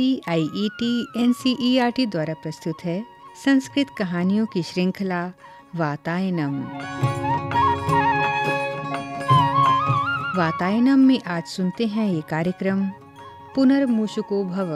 C I E T N C E R T द्वारा प्रस्तुत है संस्कृत कहानियों की श्रृंखला वातायनम। वातायनम में आज सुनते हैं ये कार्यक्रम पुनर्मूषको भव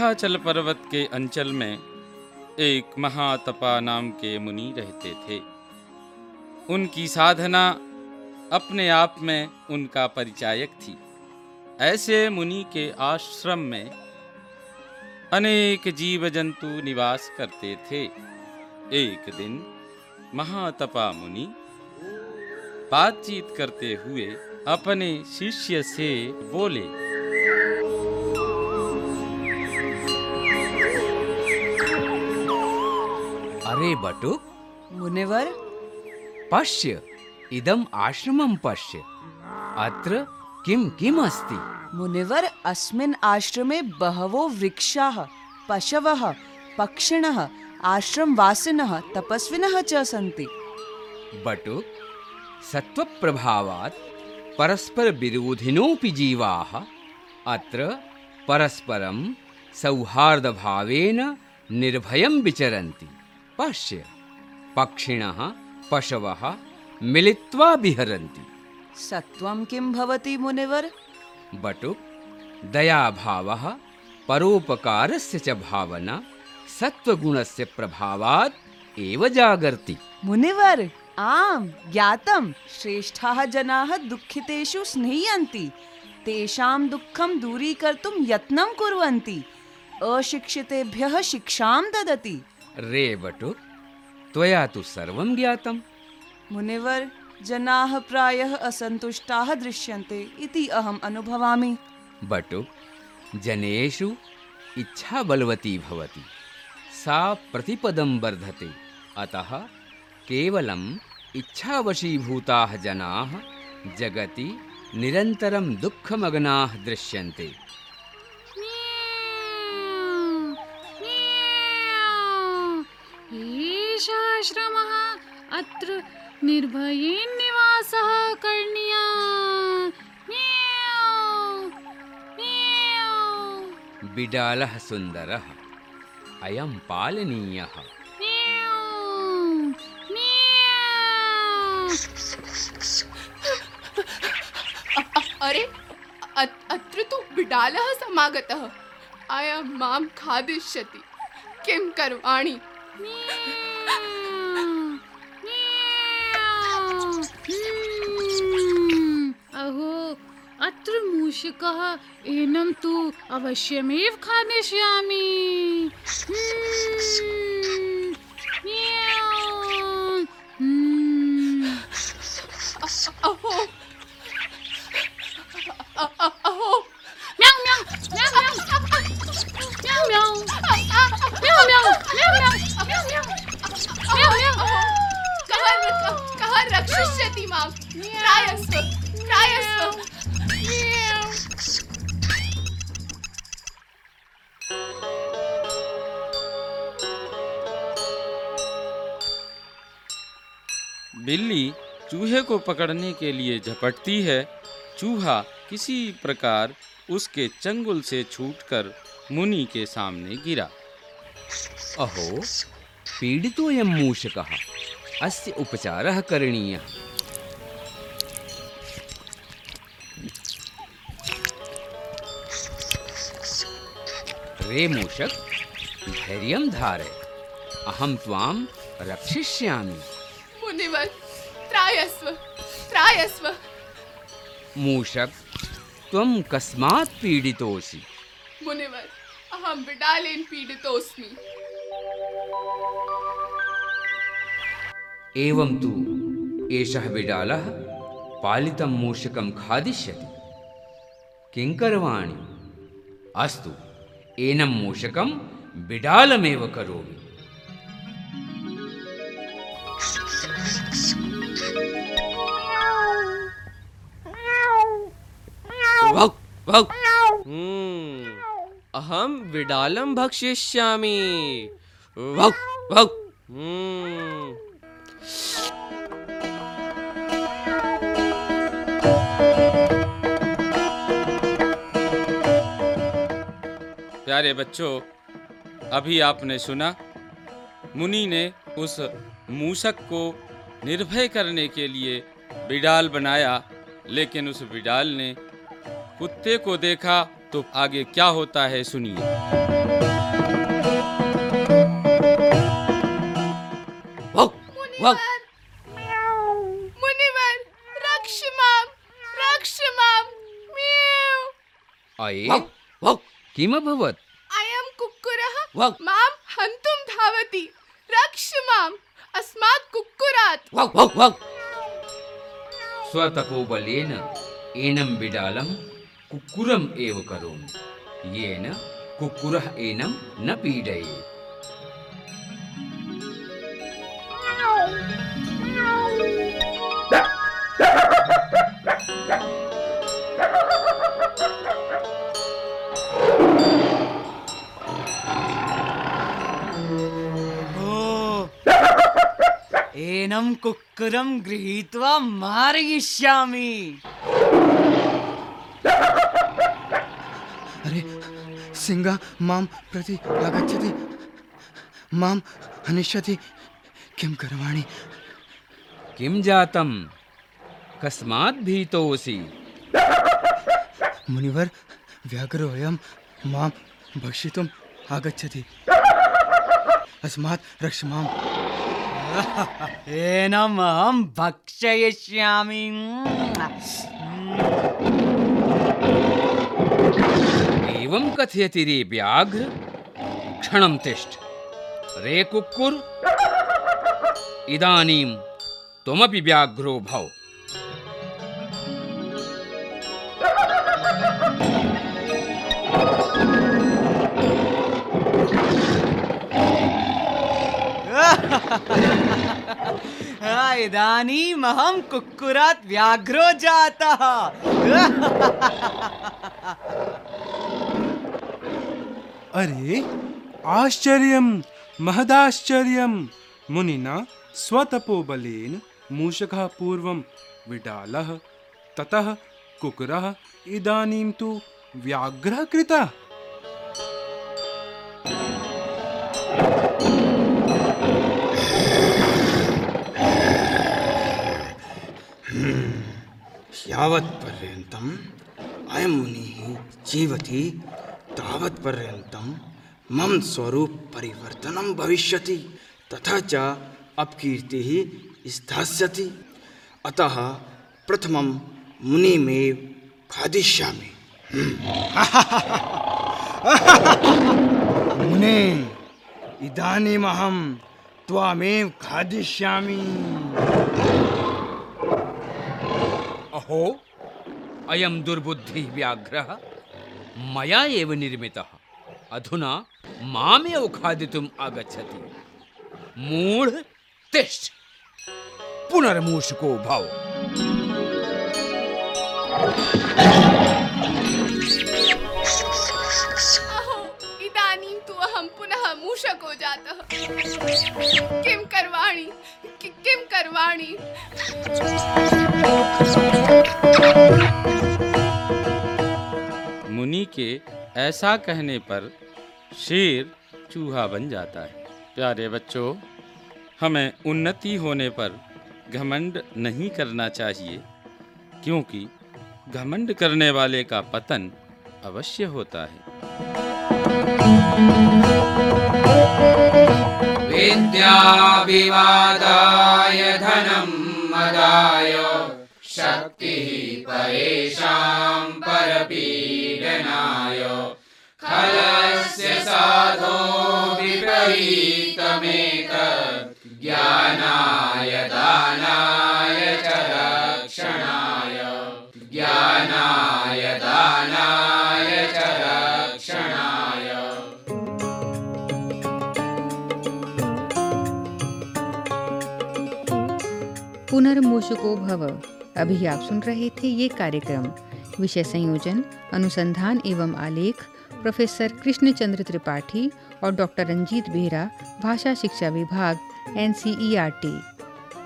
विंध्याचल पर्वत के अंचल में एक महातपा नाम के मुनि रहते थे। उनकी साधना अपने आप में उनका परिचायक थी। ऐसे मुनि के आश्रम में अनेक जीव जंतु निवास करते थे। एक दिन महातपा मुनि बातचीत करते हुए अपने शिष्य से बोले अरे बटुक मुनिवर। पश्य इदम् आश्रमं पश्य। अत्र किं किम् अस्ति मुनिवर अस्मिन् आश्रमे बहवो वृक्षाः पशवः पक्षिणः आश्रमवासिनः तपस्विनः च सन्ति। बटुक सत्त्वप्रभावात् परस्परविरोधिनोऽपि जीवाः। अत्र परस्परं सौहार्दभावेन निर्भयं विचरन्ति। पश्य पक्षिणः पशवः मिलित्वा विहरन्ति सत्वं किं भवति मुनिवर? बटुक दयाभावः परोपकारस्य च भावना सत्त्वगुणस्य प्रभावात् एव जागर्ति। मुनिवर आम् ज्ञातं श्रेष्ठाः जनाः दुःखितेषु स्नेह्यन्ति। तेषां दुःखं दूरीकर्तुं यत्नं कुर्वन्ति। अशिक्षितेभ्यः शिक्षां ददति। रे बटुक त्वया तु सर्वं ज्ञातम्। मुनिवर जनाः प्रायः असन्तुष्टाः दृश्यन्ते इति अहम् अनुभवामि। बटुक जनेषु इच्छा बलवती भवति। सा प्रतिपदं वर्धते। अतः केवलम् इच्छावशीभूताः जनाः जगति निरन्तरं दुःखमग्नाः दृश्यन्ते एषाश्रमः अत्र निर्भयेन निवासः करणीया। बिडालः सुन्दरः। अयं पालनीयः। अरे अत्र तु बिडालः समागतः। अयं माँ खादिष्यति। किं करवाणि अंशकः एनं तु अवश्यमेव खानिष्यामि हम्म। बिल्ली चूहे को पकड़ने के लिए झपटती है। चूहा किसी प्रकार उसके चंगुल से छूटकर मुनि के सामने गिरा। अहो पीडितोऽयं मूषकः। अस्य उपचारः करणीयः। रे मूषक, धैर्यं धारय। अहं त्वां रक्षिष्यामि। मुनिवर त्रायस्व त्रायस्व। मूषक त्वं कस्मात् पीडितोऽसि। मुनिवर अहं बिडालेन पीडितोऽस्मि। एवं तु एषः बिडालः पालितं मूषकं खादिष्यति। किं करवाणि? अस्तु एनं मूषकं बिडालमेव करोमि। हम्म, अहं विडालं भक्षयिष्यामि वौ वौ हम्म, प्यारे बच्चों अभी आपने सुना मुनि ने उस मूषक को निर्भय करने के लिए बिडाल बनाया लेकिन उस बिडाल ने कुत्ते को देखा तो आगे क्या होता है सुनिए। मुनिवर रक्ष माँ रक्ष माँ म्याऊ। अये कुक्कुरः माँ हन्तुं धावति। रक्ष माम् अस्मात् कुक्कुरात्। स्वतपोबलेन एनं बिडालं कुक्कुरम् एव करोमि येन कुक्कुरः एनं न पीडयेत् ओ एनं कुक्कुरं गृहीत्वा मारयिष्यामि अरे सिंह माँ प्रति आगच्छति माँ हनिष्यति। किं करवाणि? किं जातं कस्मात् भीतोऽसि। मुनिवर् व्याघ्रोऽयं माँ भक्षितुम् आगच्छति। अस्मात् रक्ष माम्। एनम् भक्षयिष्यामि एवं कथयति रे व्याघ्र क्षणं तिष्ठ। रे कुक्कुर इदानीं त्वमपि व्याघ्रो भव। आ, इदानीम् अहं कुक्कुरात् व्याघ्रो जातः। अरे आश्चर्यं महदाश्चर्यं मुनिना स्वतपोबलेन मूषकः पूर्वं विडालः ततः कुकुरः इदानीं तु व्याघ्रः कृतः यावत्पर्यन्तम् अयं मुनिः जीवति तावत्पर्यन्तं मम स्वरूपपरिवर्तनं भविष्यति तथा च अपकीर्तिः स्थास्यति। अतः प्रथमं मुनिमेव खादिष्यामि। मुने इदानीमहं त्वामेव खादिष्यामि। अहो अयं दुर्बुद्धिः व्याघ्रः मया एव निर्मितः। अधुना मामेव खादितुम् आगच्छति। मूढ तिष्ठ। पुनर्मूषको भव। इदानीं तु अहं पुनः मूषको जातः। किं करवाणि? कि- करवाणि? मुनि के ऐसा कहने पर शेर चूहा बन जाता है। प्यारे बच्चों, हमें उन्नति होने पर घमंड नहीं करना चाहिए, क्योंकि घमंड करने वाले का पतन अवश्य होता है। विद्याविवादाय धनं मदाय विपरीतमेत ज्ञानाय दानाय च रक्षणाय। ज्ञानाय, दानाय च रक्षणाय। भव। अभी आप सुन रहे थे ये कार्यक्रम। विषय संयोजन, अनुसंधान एवं आलेख प्रोफेसर कृष्णचंद्र त्रिपाठी और डॉक्टर रंजीत बेहरा, भाषा शिक्षा विभाग, एनसीईआरटी।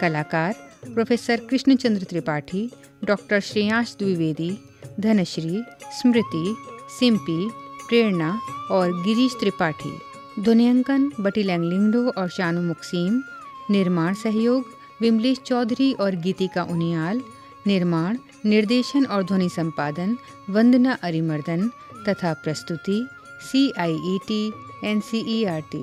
कलाकार, प्रोफेसर कृष्णचंद्र त्रिपाठी, डॉक्टर श्रेयांश द्विवेदी, धनश्री, स्मृति, सिंपी, प्रेरणा और गिरीश त्रिपाठी। ध्वनियांकन बटी लैंगलिंगडो और शानु मुक्सीम। निर्माण सहयोग, विमलेश चौधरी और गीतिका उनियाल। निर्माण, निर्देशन और ध्वनि संपादन, वंदना अरिमर्दन। तथा प्रस्तुति C I E T N C E R T